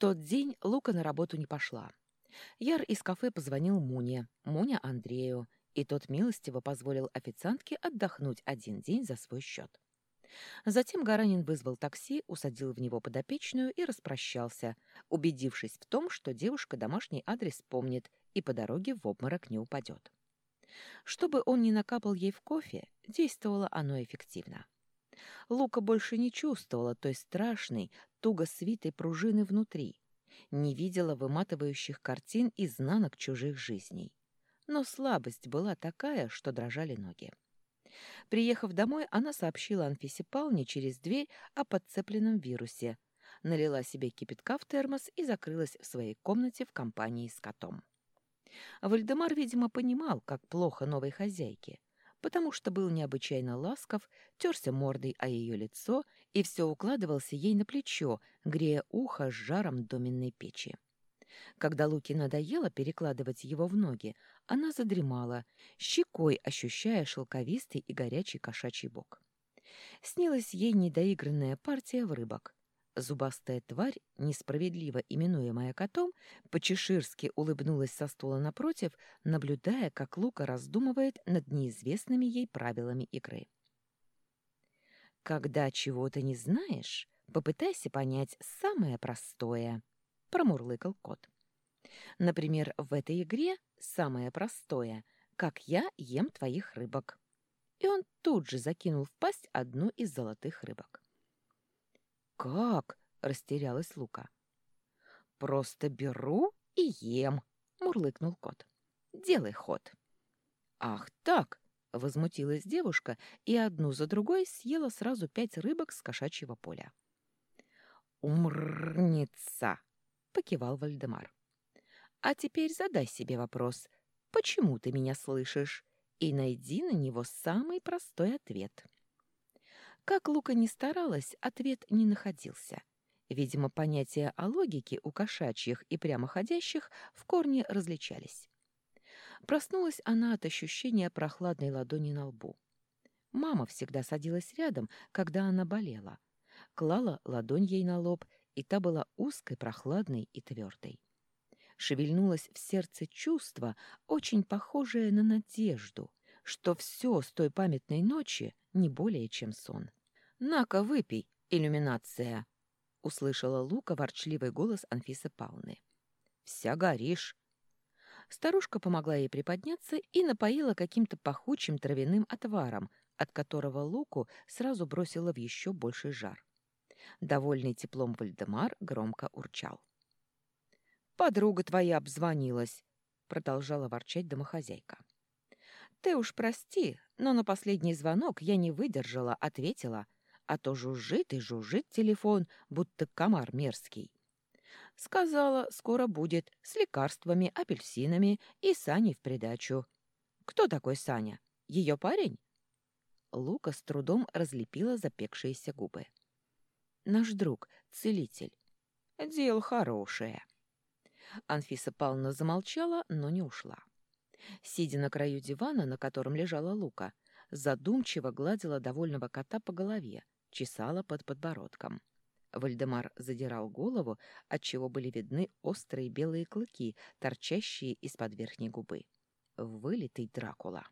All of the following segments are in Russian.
тот день Лука на работу не пошла. Яр из кафе позвонил Муне, Муня Андрею, и тот милостиво позволил официантке отдохнуть один день за свой счет. Затем Гаранин вызвал такси, усадил в него подопечную и распрощался, убедившись в том, что девушка домашний адрес помнит и по дороге в обморок не упадет. Чтобы он не накапал ей в кофе, действовало оно эффективно. Лука больше не чувствовала той страшной, туго свитой пружины внутри, не видела выматывающих картин изнанок чужих жизней. Но слабость была такая, что дрожали ноги. Приехав домой, она сообщила Анфисе Павловне через дверь о подцепленном вирусе, налила себе кипятка в термос и закрылась в своей комнате в компании с котом. Вальдемар, видимо, понимал, как плохо новой хозяйке, потому что был необычайно ласков, терся мордой о ее лицо и все укладывался ей на плечо, грея ухо с жаром доменной печи. Когда Луке надоело перекладывать его в ноги, она задремала, щекой ощущая шелковистый и горячий кошачий бок. Снилась ей недоигранная партия в рыбок. Зубастая тварь, несправедливо именуемая котом, по-чеширски улыбнулась со стула напротив, наблюдая, как Лука раздумывает над неизвестными ей правилами игры. «Когда чего-то не знаешь, попытайся понять самое простое», — промурлыкал кот. «Например, в этой игре самое простое, как я ем твоих рыбок». И он тут же закинул в пасть одну из золотых рыбок. «Как?» — растерялась Лука. «Просто беру и ем», — мурлыкнул кот. «Делай ход». «Ах так!» — возмутилась девушка и одну за другой съела сразу пять рыбок с кошачьего поля. «Умрница!» — покивал Вальдемар. «А теперь задай себе вопрос, почему ты меня слышишь, и найди на него самый простой ответ». Как Лука не старалась, ответ не находился. Видимо, понятия о логике у кошачьих и прямоходящих в корне различались. Проснулась она от ощущения прохладной ладони на лбу. Мама всегда садилась рядом, когда она болела. Клала ладонь ей на лоб, и та была узкой, прохладной и твердой. Шевельнулось в сердце чувство, очень похожее на надежду, что все с той памятной ночи не более чем сон. «На-ка, выпей, иллюминация!» — услышала Лука ворчливый голос Анфисы Павловны. «Вся горишь!» Старушка помогла ей приподняться и напоила каким-то пахучим травяным отваром, от которого Луку сразу бросила в еще больший жар. Довольный теплом Вальдемар громко урчал. «Подруга твоя обзвонилась», — продолжала ворчать домохозяйка. «Ты уж прости, но на последний звонок я не выдержала, ответила — а то жужжит и жужжит телефон, будто комар мерзкий. Сказала, скоро будет, с лекарствами, апельсинами и Саней в придачу. Кто такой Саня? Ее парень? Лука с трудом разлепила запекшиеся губы. Наш друг, целитель. Дело хорошее. Анфиса Павловна замолчала, но не ушла. Сидя на краю дивана, на котором лежала Лука, задумчиво гладила довольного кота по голове, чесала под подбородком. Вальдемар задирал голову, отчего были видны острые белые клыки, торчащие из-под верхней губы. Вылитый Дракула.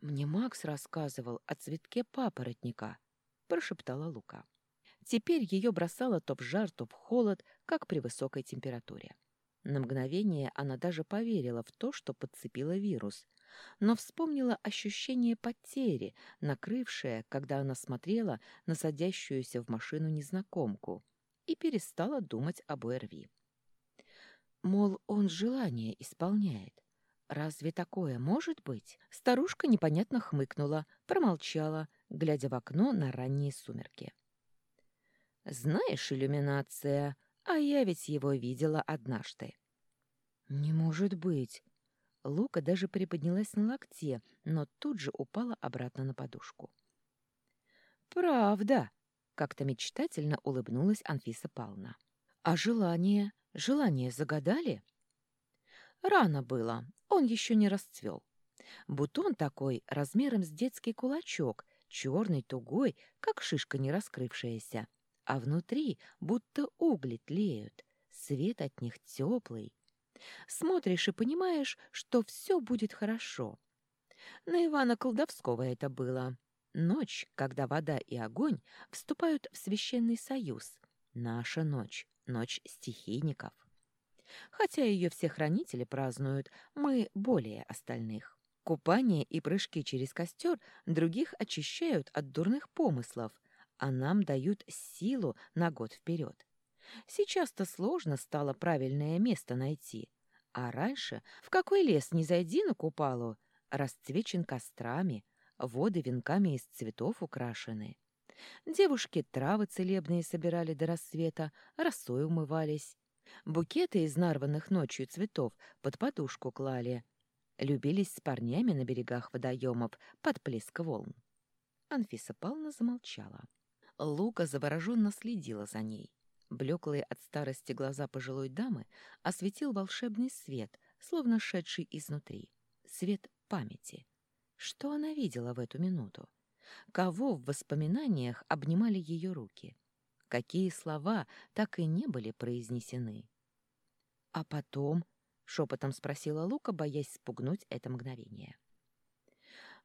«Мне Макс рассказывал о цветке папоротника», — прошептала Лука. Теперь ее бросало то в жар, то в холод, как при высокой температуре. На мгновение она даже поверила в то, что подцепила вирус, но вспомнила ощущение потери, накрывшее, когда она смотрела на садящуюся в машину незнакомку, и перестала думать об ОРВИ. Мол, он желание исполняет. Разве такое может быть? Старушка непонятно хмыкнула, промолчала, глядя в окно на ранние сумерки. «Знаешь, иллюминация, а я ведь его видела однажды». «Не может быть!» Лука даже приподнялась на локте, но тут же упала обратно на подушку. «Правда!» — как-то мечтательно улыбнулась Анфиса Павловна. «А желание? Желание загадали?» «Рано было, он еще не расцвел. Бутон такой, размером с детский кулачок, черный, тугой, как шишка не раскрывшаяся, а внутри будто угли тлеют, свет от них теплый. Смотришь и понимаешь, что все будет хорошо. На Ивана Колдовского это было. Ночь, когда вода и огонь вступают в священный союз. Наша ночь, ночь стихийников. Хотя ее все хранители празднуют, мы более остальных. Купание и прыжки через костер других очищают от дурных помыслов, а нам дают силу на год вперед. Сейчас-то сложно стало правильное место найти. А раньше в какой лес не зайди на купалу, расцвечен кострами, воды венками из цветов украшены. Девушки травы целебные собирали до рассвета, росой умывались. Букеты из нарванных ночью цветов под подушку клали. Любились с парнями на берегах водоемов под плеск волн. Анфиса Павловна замолчала. Лука завороженно следила за ней. Блеклые от старости глаза пожилой дамы осветил волшебный свет, словно шедший изнутри. Свет памяти. Что она видела в эту минуту? Кого в воспоминаниях обнимали ее руки? Какие слова так и не были произнесены? «А потом?» — шепотом спросила Лука, боясь спугнуть это мгновение.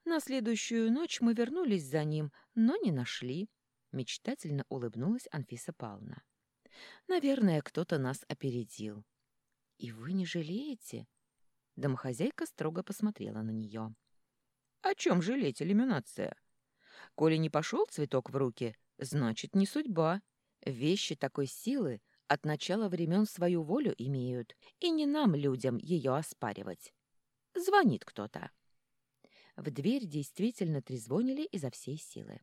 «На следующую ночь мы вернулись за ним, но не нашли», — мечтательно улыбнулась Анфиса Павловна. Наверное, кто-то нас опередил. И вы не жалеете? Домохозяйка строго посмотрела на нее. О чем жалеть, иллюминация? Коли не пошел цветок в руки, значит, не судьба. Вещи такой силы от начала времен свою волю имеют, и не нам, людям, ее оспаривать. Звонит кто-то. В дверь действительно трезвонили изо всей силы.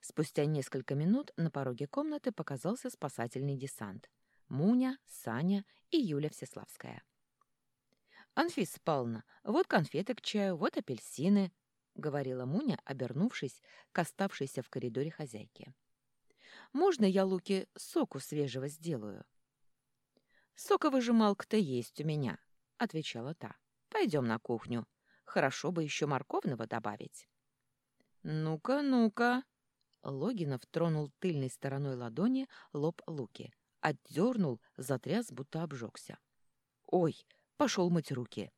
Спустя несколько минут на пороге комнаты показался спасательный десант. Муня, Саня и Юля Всеславская. «Анфиса Павловна, вот конфеты к чаю, вот апельсины», — говорила Муня, обернувшись к оставшейся в коридоре хозяйке. «Можно я Луке соку свежего сделаю?» «Соковыжималка-то есть у меня», — отвечала та. «Пойдем на кухню. Хорошо бы еще морковного добавить». «Ну-ка, ну-ка», Логинов тронул тыльной стороной ладони лоб Луки, отдернул, затряс, будто обжегся. «Ой, пошел мыть руки!»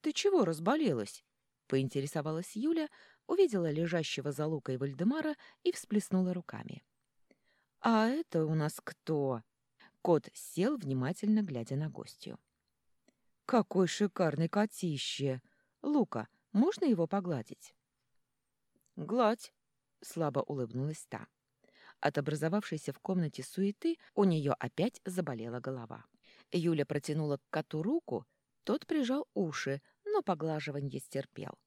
«Ты чего разболелась?» — поинтересовалась Юля, увидела лежащего за Лукой Вальдемара и всплеснула руками. «А это у нас кто?» Кот сел, внимательно глядя на гостью. «Какой шикарный котище! Лука, можно его погладить?» «Гладь!» — слабо улыбнулась та. От образовавшейся в комнате суеты у нее опять заболела голова. Юля протянула к коту руку, тот прижал уши, но поглаживанье стерпел.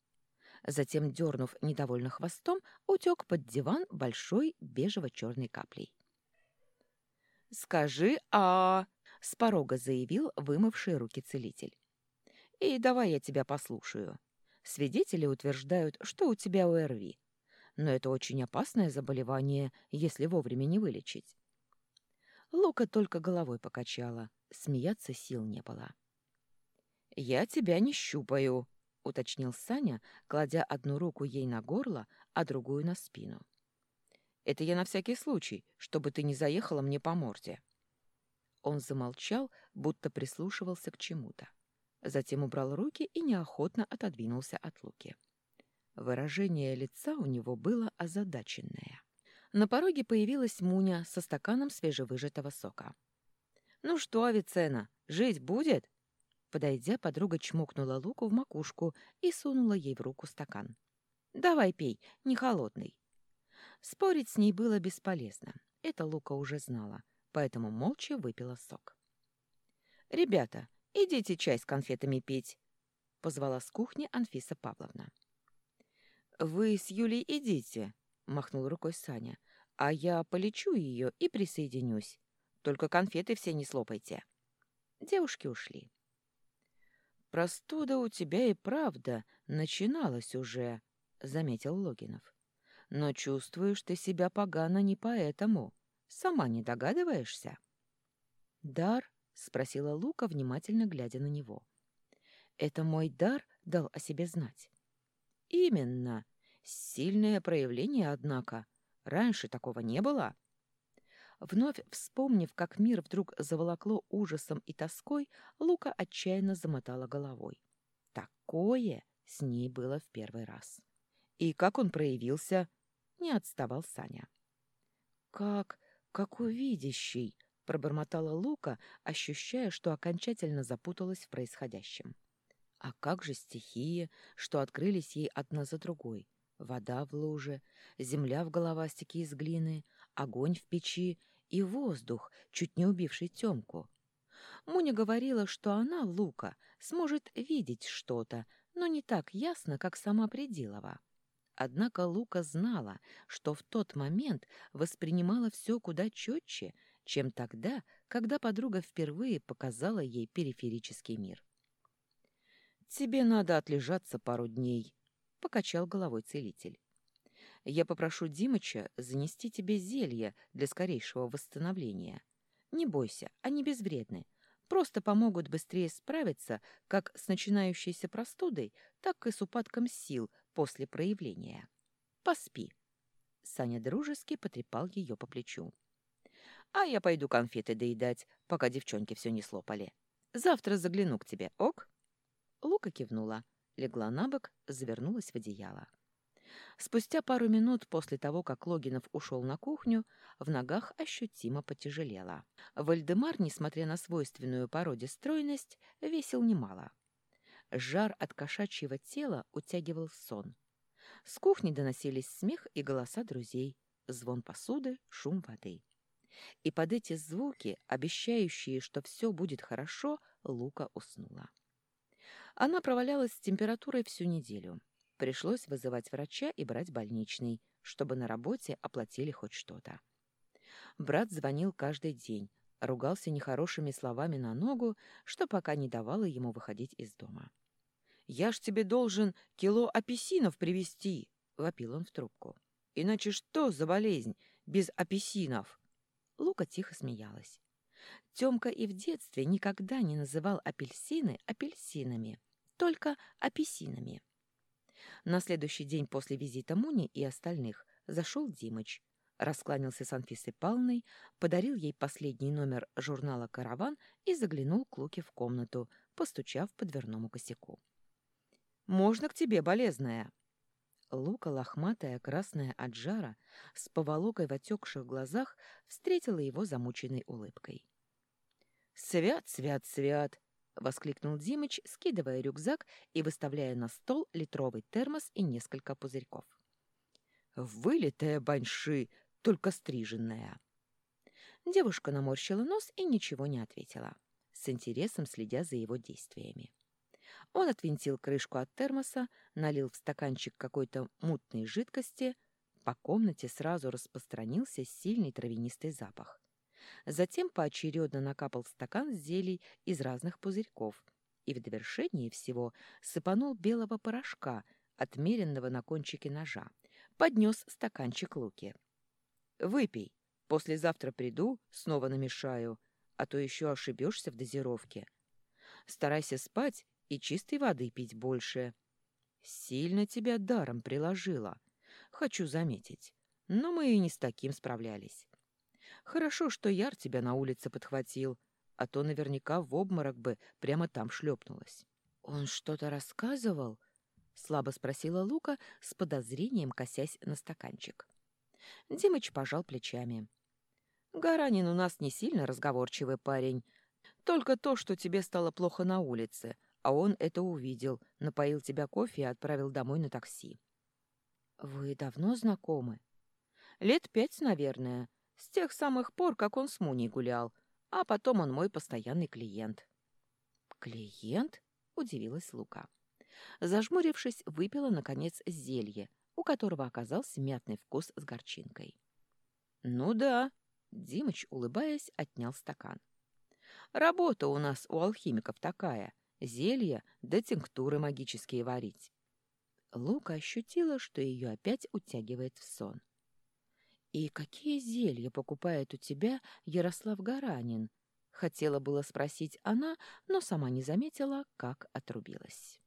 Затем, дернув недовольно хвостом, утек под диван большой бежево-черной каплей. «Скажи «а», — с порога заявил вымывший руки целитель. «И давай я тебя послушаю. Свидетели утверждают, что у тебя ОРВИ но это очень опасное заболевание, если вовремя не вылечить. Лука только головой покачала, смеяться сил не было. «Я тебя не щупаю», — уточнил Саня, кладя одну руку ей на горло, а другую на спину. «Это я на всякий случай, чтобы ты не заехала мне по морде». Он замолчал, будто прислушивался к чему-то. Затем убрал руки и неохотно отодвинулся от Луки. Выражение лица у него было озадаченное. На пороге появилась Муня со стаканом свежевыжатого сока. «Ну что, Авицена, жить будет?» Подойдя, подруга чмокнула Луку в макушку и сунула ей в руку стакан. «Давай пей, не холодный». Спорить с ней было бесполезно. Это Лука уже знала, поэтому молча выпила сок. «Ребята, идите чай с конфетами пить», — позвала с кухни Анфиса Павловна. «Вы с Юлей идите», — махнул рукой Саня, «а я полечу ее и присоединюсь. Только конфеты все не слопайте». Девушки ушли. «Простуда у тебя и правда начиналась уже», — заметил Логинов. «Но чувствуешь ты себя погано не поэтому. Сама не догадываешься?» «Дар?» — спросила Лука, внимательно глядя на него. «Это мой дар дал о себе знать?» «Именно. Сильное проявление, однако. Раньше такого не было». Вновь вспомнив, как мир вдруг заволокло ужасом и тоской, Лука отчаянно замотала головой. Такое с ней было в первый раз. И как он проявился, не отставал Саня. «Как, как увидящий!» — пробормотала Лука, ощущая, что окончательно запуталась в происходящем. А как же стихии, что открылись ей одна за другой? Вода в луже, земля в головастике из глины, огонь в печи и воздух, чуть не убивший Тёмку. Муня говорила, что она, Лука, сможет видеть что-то, но не так ясно, как сама Пределова. Однако Лука знала, что в тот момент воспринимала все куда четче, чем тогда, когда подруга впервые показала ей периферический мир. «Тебе надо отлежаться пару дней», — покачал головой целитель. «Я попрошу Димыча занести тебе зелье для скорейшего восстановления. Не бойся, они безвредны, просто помогут быстрее справиться как с начинающейся простудой, так и с упадком сил после проявления. Поспи». Саня дружески потрепал ее по плечу. «А я пойду конфеты доедать, пока девчонки все не слопали. Завтра загляну к тебе, ок?» Лука кивнула, легла на бок, завернулась в одеяло. Спустя пару минут после того, как Логинов ушел на кухню, в ногах ощутимо потяжелело. Вальдемар, несмотря на свойственную породе стройность, весил немало. Жар от кошачьего тела утягивал сон. С кухни доносились смех и голоса друзей, звон посуды, шум воды. И под эти звуки, обещающие, что все будет хорошо, Лука уснула. Она провалялась с температурой всю неделю. Пришлось вызывать врача и брать больничный, чтобы на работе оплатили хоть что-то. Брат звонил каждый день, ругался нехорошими словами на ногу, что пока не давало ему выходить из дома. «Я ж тебе должен кило апельсинов привезти!» — вопил он в трубку. «Иначе что за болезнь без апельсинов?» Лука тихо смеялась. Тёмка и в детстве никогда не называл апельсины апельсинами, только апельсинами. На следующий день после визита Муни и остальных зашел Димыч, раскланялся с Анфисой Павловной, подарил ей последний номер журнала «Караван» и заглянул к Луке в комнату, постучав по дверному косяку. «Можно к тебе, болезная?» Лука, лохматая, красная от жара, с поволокой в отекших глазах, встретила его замученной улыбкой. «Свят, свят, свят!» — воскликнул Димыч, скидывая рюкзак и выставляя на стол литровый термос и несколько пузырьков. «Вылитая баньши, только стриженная!» Девушка наморщила нос и ничего не ответила, с интересом следя за его действиями. Он отвинтил крышку от термоса, налил в стаканчик какой-то мутной жидкости. По комнате сразу распространился сильный травянистый запах. Затем поочередно накапал стакан зелий из разных пузырьков и в довершении всего сыпанул белого порошка, отмеренного на кончике ножа. Поднес стаканчик луки. «Выпей. Послезавтра приду, снова намешаю, а то еще ошибешься в дозировке. Старайся спать и чистой воды пить больше. Сильно тебя даром приложила, хочу заметить, но мы и не с таким справлялись. Хорошо, что Яр тебя на улице подхватил, а то наверняка в обморок бы прямо там шлепнулась. «Он что-то рассказывал?» — слабо спросила Лука, с подозрением косясь на стаканчик. Димыч пожал плечами. «Гаранин у нас не сильно разговорчивый парень. Только то, что тебе стало плохо на улице, а он это увидел, напоил тебя кофе и отправил домой на такси». «Вы давно знакомы?» «Лет пять, наверное. С тех самых пор, как он с Муней гулял, а потом он мой постоянный клиент». «Клиент?» — удивилась Лука. Зажмурившись, выпила, наконец, зелье, у которого оказался мятный вкус с горчинкой. «Ну да», — Димыч, улыбаясь, отнял стакан. «Работа у нас у алхимиков такая — зелья да тинктуры магические варить». Лука ощутила, что ее опять утягивает в сон. «И какие зелья покупает у тебя Ярослав Гаранин?» Хотела было спросить она, но сама не заметила, как отрубилась.